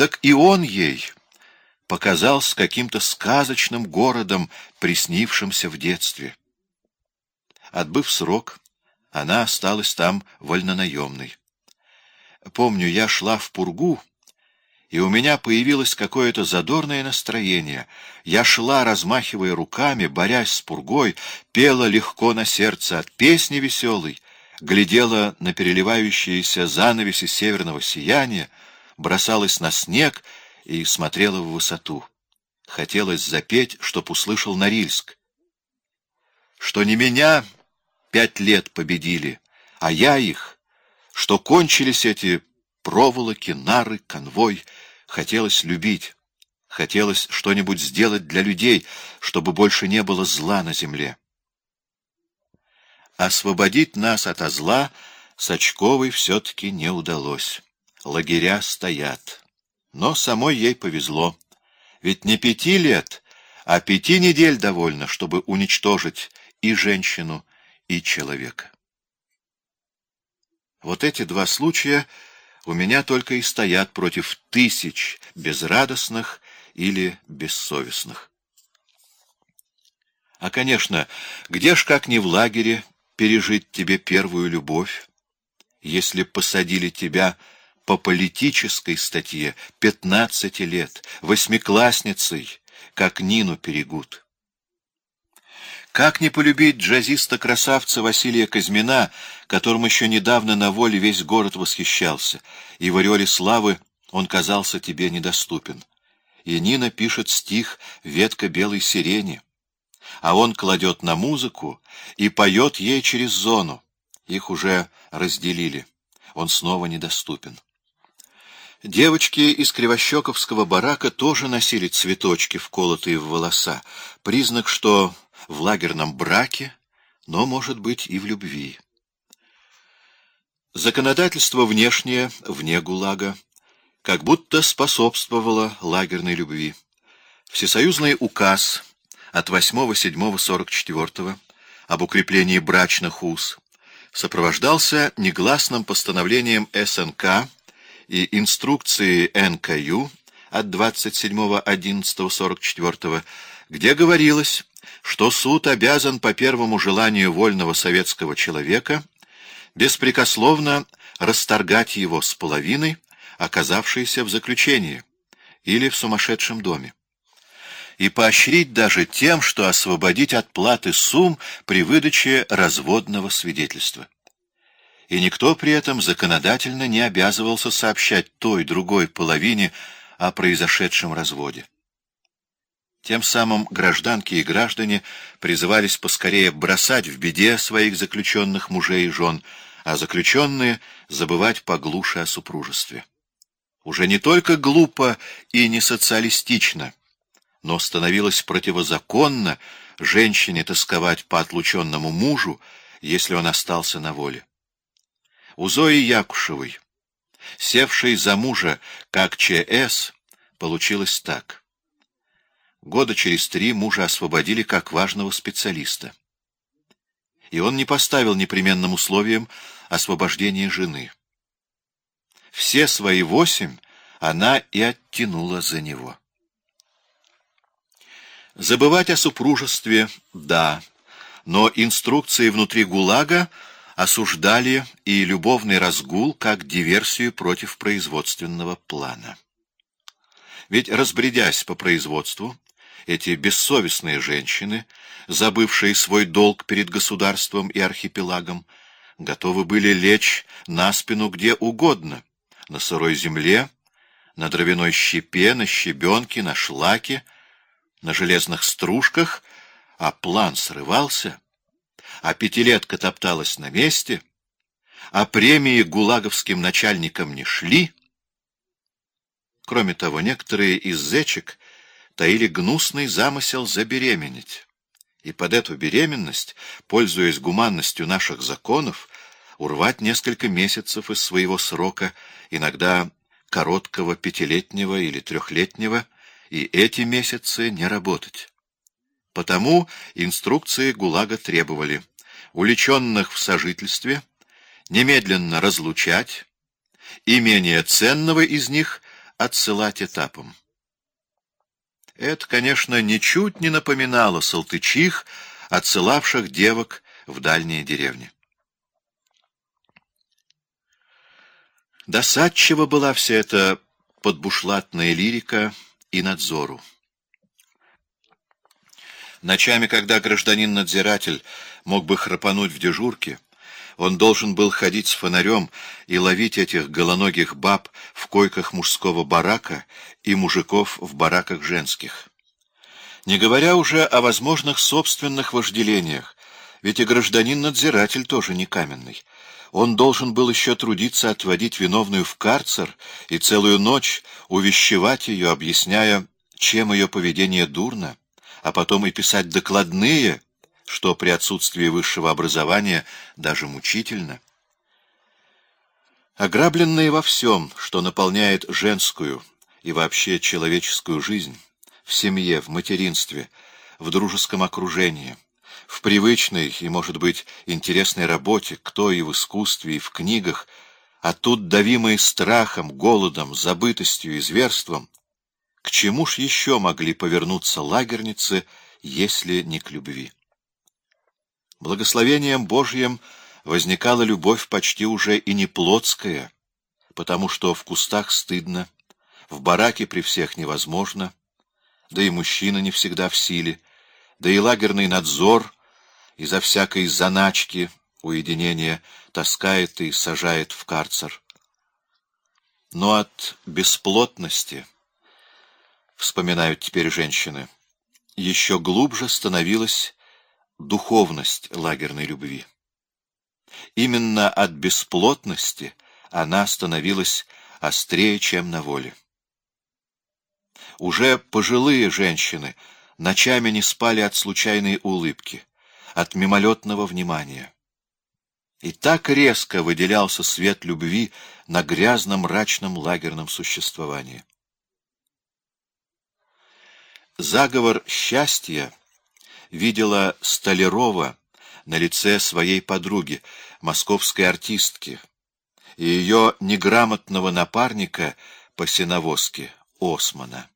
так и он ей показался каким-то сказочным городом, приснившимся в детстве. Отбыв срок, она осталась там вольнонаемной. Помню, я шла в Пургу, и у меня появилось какое-то задорное настроение. Я шла, размахивая руками, борясь с пургой, пела легко на сердце от песни веселой, глядела на переливающиеся занавеси северного сияния, бросалась на снег и смотрела в высоту. Хотелось запеть, чтоб услышал Норильск. Что не меня пять лет победили, а я их, что кончились эти проволоки, нары, конвой. Хотелось любить, хотелось что-нибудь сделать для людей, чтобы больше не было зла на земле. Освободить нас от зла Сачковой все-таки не удалось. Лагеря стоят. Но самой ей повезло. Ведь не пяти лет, а пяти недель довольно, чтобы уничтожить и женщину, и человека. Вот эти два случая у меня только и стоят против тысяч безрадостных или бессовестных. А, конечно, где ж как не в лагере пережить тебе первую любовь, если посадили тебя по политической статье пятнадцати лет, восьмиклассницей, как Нину Перегуд. Как не полюбить джазиста-красавца Василия Казьмина, которым еще недавно на воле весь город восхищался, и в ореоле славы он казался тебе недоступен. И Нина пишет стих «Ветка белой сирени», а он кладет на музыку и поет ей через зону. Их уже разделили. Он снова недоступен. Девочки из Кривощековского барака тоже носили цветочки, вколотые в волоса, признак, что в лагерном браке, но, может быть, и в любви. Законодательство внешнее, вне ГУЛАГа, как будто способствовало лагерной любви. Всесоюзный указ от 8-7-44 об укреплении брачных уз сопровождался негласным постановлением СНК и инструкцией НКЮ от 27.11.44, где говорилось, что суд обязан по первому желанию вольного советского человека беспрекословно расторгать его с половиной, оказавшейся в заключении или в сумасшедшем доме, и поощрить даже тем, что освободить от платы сумм при выдаче разводного свидетельства. И никто при этом законодательно не обязывался сообщать той другой половине о произошедшем разводе. Тем самым гражданки и граждане призывались поскорее бросать в беде своих заключенных мужей и жен, а заключенные забывать поглуше о супружестве. Уже не только глупо и не социалистично, но становилось противозаконно женщине тосковать по отлученному мужу, если он остался на воле. У Зои Якушевой, севшей за мужа как ЧС, получилось так. Года через три мужа освободили как важного специалиста. И он не поставил непременным условием освобождения жены. Все свои восемь она и оттянула за него. Забывать о супружестве — да, но инструкции внутри ГУЛАГа осуждали и любовный разгул как диверсию против производственного плана. Ведь, разбредясь по производству, эти бессовестные женщины, забывшие свой долг перед государством и архипелагом, готовы были лечь на спину где угодно, на сырой земле, на дровяной щепе, на щебенке, на шлаке, на железных стружках, а план срывался, а пятилетка топталась на месте, а премии гулаговским начальникам не шли. Кроме того, некоторые из зечек таили гнусный замысел забеременеть. И под эту беременность, пользуясь гуманностью наших законов, урвать несколько месяцев из своего срока, иногда короткого пятилетнего или трехлетнего, и эти месяцы не работать. Потому инструкции ГУЛАГа требовали уличенных в сожительстве немедленно разлучать и менее ценного из них отсылать этапом. Это, конечно, ничуть не напоминало салтычих, отсылавших девок в дальние деревни. Досадчива была вся эта подбушлатная лирика и надзору. Ночами, когда гражданин-надзиратель мог бы храпануть в дежурке, он должен был ходить с фонарем и ловить этих голоногих баб в койках мужского барака и мужиков в бараках женских. Не говоря уже о возможных собственных вожделениях, ведь и гражданин-надзиратель тоже не каменный. Он должен был еще трудиться отводить виновную в карцер и целую ночь увещевать ее, объясняя, чем ее поведение дурно, а потом и писать докладные, что при отсутствии высшего образования даже мучительно. Ограбленные во всем, что наполняет женскую и вообще человеческую жизнь, в семье, в материнстве, в дружеском окружении, в привычной и, может быть, интересной работе, кто и в искусстве, и в книгах, а тут давимые страхом, голодом, забытостью и зверством, к чему ж еще могли повернуться лагерницы, если не к любви? Благословением Божьим возникала любовь почти уже и не плотская, потому что в кустах стыдно, в бараке при всех невозможно, да и мужчина не всегда в силе, да и лагерный надзор из-за всякой заначки, уединения таскает и сажает в карцер. Но от бесплотности, вспоминают теперь женщины, еще глубже становилась духовность лагерной любви. Именно от бесплотности она становилась острее, чем на воле. Уже пожилые женщины ночами не спали от случайной улыбки, от мимолетного внимания. И так резко выделялся свет любви на грязном мрачном лагерном существовании. Заговор счастья видела Столярова на лице своей подруги, московской артистки, и ее неграмотного напарника по сеновозке Османа.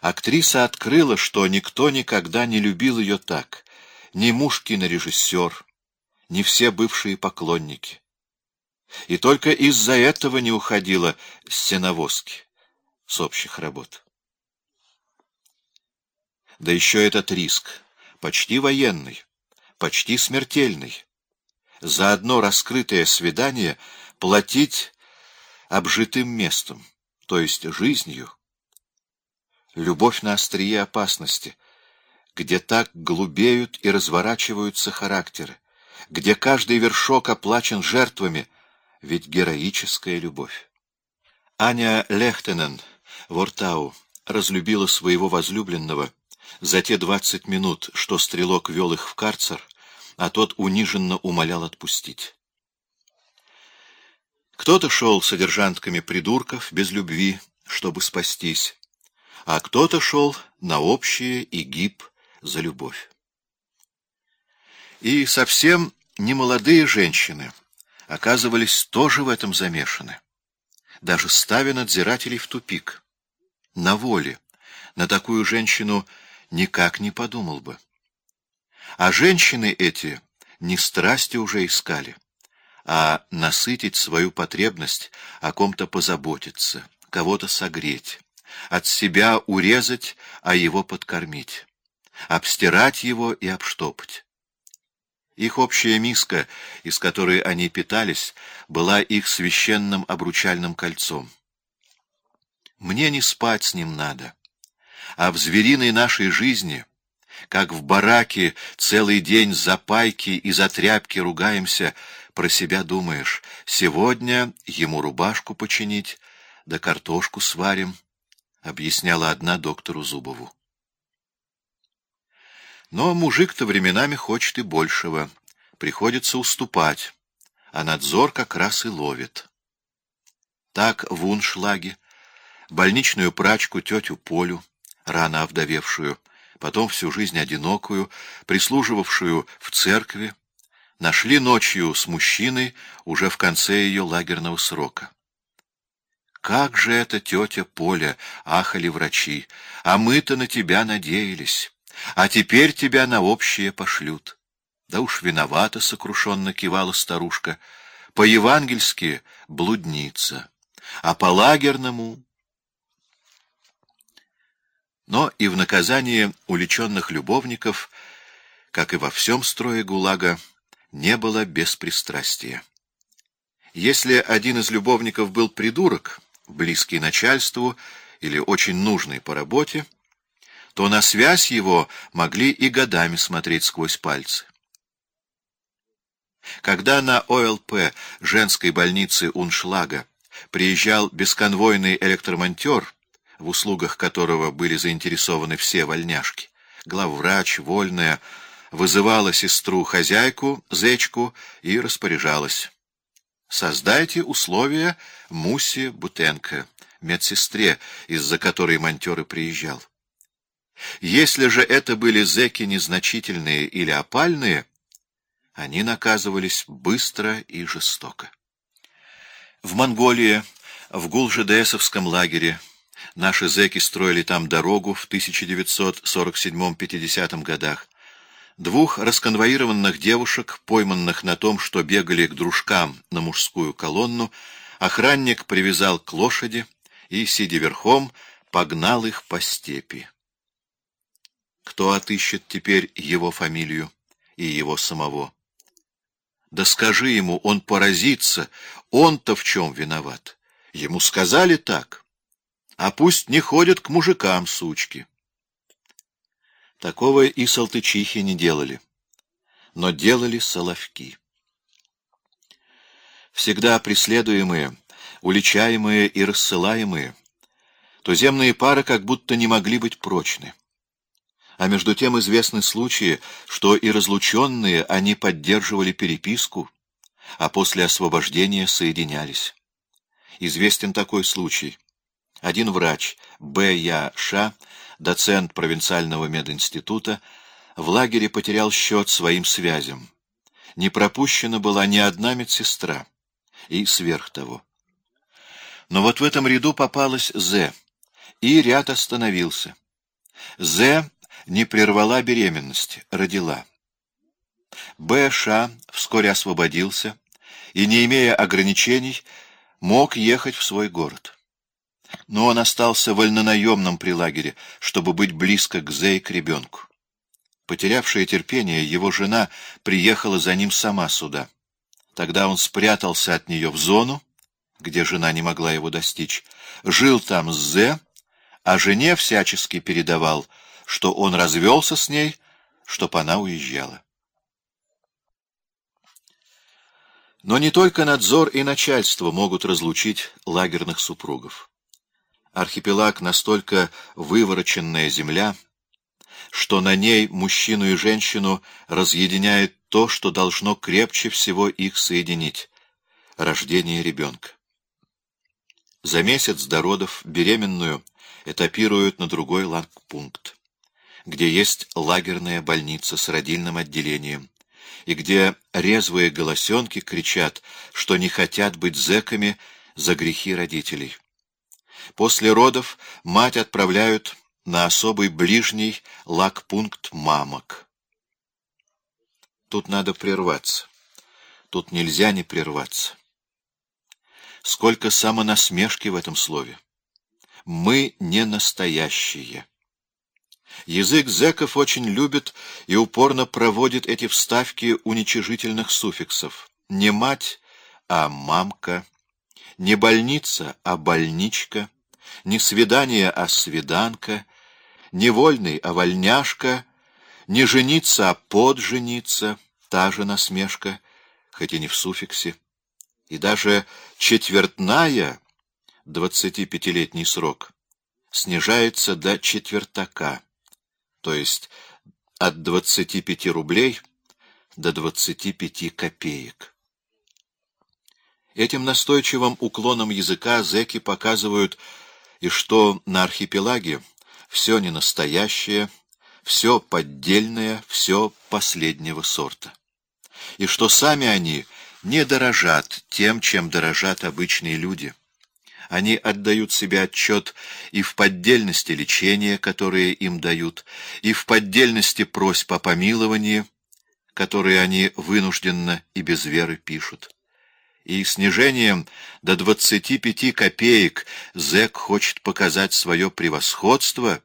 Актриса открыла, что никто никогда не любил ее так, ни Мушкин режиссер, ни все бывшие поклонники. И только из-за этого не уходила с сеновозки, с общих работ. Да еще этот риск, почти военный, почти смертельный. За одно раскрытое свидание платить обжитым местом, то есть жизнью. Любовь на острие опасности, где так глубеют и разворачиваются характеры, где каждый вершок оплачен жертвами, ведь героическая любовь. Аня Лехтенен, Вортау, разлюбила своего возлюбленного за те двадцать минут, что стрелок вел их в карцер, а тот униженно умолял отпустить. Кто-то шел содержантками придурков без любви, чтобы спастись, а кто-то шел на общее и гиб за любовь. И совсем немолодые женщины оказывались тоже в этом замешаны, даже ставя надзирателей в тупик. На воле на такую женщину никак не подумал бы. А женщины эти не страсти уже искали, а насытить свою потребность, о ком-то позаботиться, кого-то согреть, от себя урезать, а его подкормить, обстирать его и обштопать. Их общая миска, из которой они питались, была их священным обручальным кольцом. Мне не спать с ним надо а в звериной нашей жизни, как в бараке целый день за пайки и за тряпки ругаемся, про себя думаешь, сегодня ему рубашку починить, да картошку сварим, — объясняла одна доктору Зубову. Но мужик-то временами хочет и большего, приходится уступать, а надзор как раз и ловит. Так в Уншлаге больничную прачку тетю Полю, рано овдовевшую, потом всю жизнь одинокую, прислуживавшую в церкви, нашли ночью с мужчиной уже в конце ее лагерного срока. как же это, тетя Поля, ахали врачи, а мы-то на тебя надеялись, а теперь тебя на общее пошлют. Да уж виновата, сокрушенно кивала старушка, по-евангельски блудница, а по-лагерному... Но и в наказание уличенных любовников, как и во всем строе ГУЛАГа, не было беспристрастия. Если один из любовников был придурок, близкий начальству или очень нужный по работе, то на связь его могли и годами смотреть сквозь пальцы. Когда на ОЛП женской больницы Уншлага приезжал бесконвойный электромонтер, в услугах которого были заинтересованы все вольняшки, главврач, вольная, вызывала сестру-хозяйку, зечку, и распоряжалась. Создайте условия Мусе Бутенко, медсестре, из-за которой монтер и приезжал. Если же это были зэки незначительные или опальные, они наказывались быстро и жестоко. В Монголии, в Гулжедесовском лагере, наши зэки строили там дорогу в 1947-50 годах, Двух расконвоированных девушек, пойманных на том, что бегали к дружкам на мужскую колонну, охранник привязал к лошади и, сидя верхом, погнал их по степи. Кто отыщет теперь его фамилию и его самого? Да скажи ему, он поразится, он-то в чем виноват. Ему сказали так. А пусть не ходят к мужикам, сучки. Такого и салтычихи не делали, но делали соловки. Всегда преследуемые, уличаемые и рассылаемые, туземные пары как будто не могли быть прочны. А между тем известны случаи, что и разлученные они поддерживали переписку, а после освобождения соединялись. Известен такой случай. Один врач, Б. Я. Ша, доцент провинциального мединститута, в лагере потерял счет своим связям. Не пропущена была ни одна медсестра. И сверх того. Но вот в этом ряду попалась З. И ряд остановился. З не прервала беременность, родила. Б. Ша вскоре освободился и, не имея ограничений, мог ехать в свой город но он остался вольнонаемным при лагере, чтобы быть близко к Зе и к ребенку. Потерявшая терпение, его жена приехала за ним сама сюда. Тогда он спрятался от нее в зону, где жена не могла его достичь, жил там с Зе, а жене всячески передавал, что он развелся с ней, чтоб она уезжала. Но не только надзор и начальство могут разлучить лагерных супругов архипелаг настолько вывороченная земля, что на ней мужчину и женщину разъединяет то, что должно крепче всего их соединить — рождение ребенка. За месяц до родов беременную этапируют на другой лагпункт, где есть лагерная больница с родильным отделением, и где резвые голосенки кричат, что не хотят быть зэками за грехи родителей. После родов мать отправляют на особый ближний лагпункт мамок. Тут надо прерваться. Тут нельзя не прерваться. Сколько самонасмешки в этом слове. Мы не настоящие. Язык зэков очень любит и упорно проводит эти вставки уничижительных суффиксов. Не мать, а мамка. Не больница, а больничка не свидание, а свиданка, не вольный, а вольняшка, не жениться, а поджениться, та же насмешка, хоть и не в суффиксе, и даже четвертная, двадцатипятилетний срок, снижается до четвертака, то есть от двадцати пяти рублей до двадцати пяти копеек. Этим настойчивым уклоном языка зэки показывают, и что на архипелаге все не настоящее, все поддельное, все последнего сорта. И что сами они не дорожат тем, чем дорожат обычные люди. Они отдают себе отчет и в поддельности лечения, которые им дают, и в поддельности просьб о помиловании, которые они вынужденно и без веры пишут. И снижением до 25 копеек зэк хочет показать свое превосходство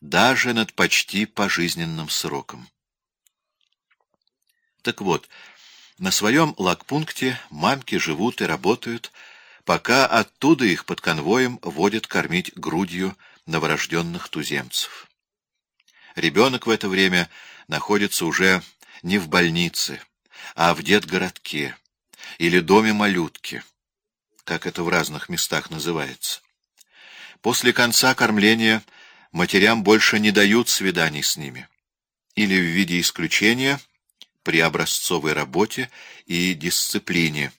даже над почти пожизненным сроком. Так вот, на своем лагпункте мамки живут и работают, пока оттуда их под конвоем водят кормить грудью новорожденных туземцев. Ребенок в это время находится уже не в больнице, а в детгородке или доме малютки, как это в разных местах называется. После конца кормления матерям больше не дают свиданий с ними, или в виде исключения при образцовой работе и дисциплине.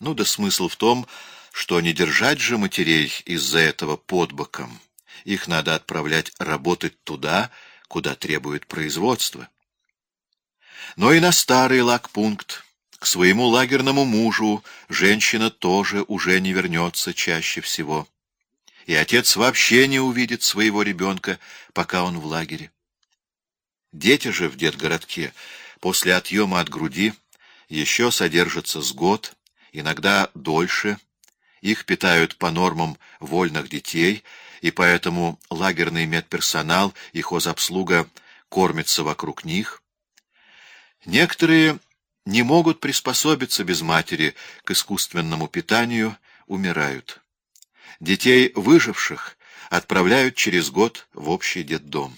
Ну да смысл в том, что не держать же матерей из-за этого под боком. Их надо отправлять работать туда, куда требует производство. Но и на старый лагпункт, к своему лагерному мужу, женщина тоже уже не вернется чаще всего. И отец вообще не увидит своего ребенка, пока он в лагере. Дети же в детгородке после отъема от груди еще содержатся с год, иногда дольше. Их питают по нормам вольных детей, и поэтому лагерный медперсонал и хозобслуга кормятся вокруг них. Некоторые не могут приспособиться без матери к искусственному питанию, умирают. Детей выживших отправляют через год в общий детдом.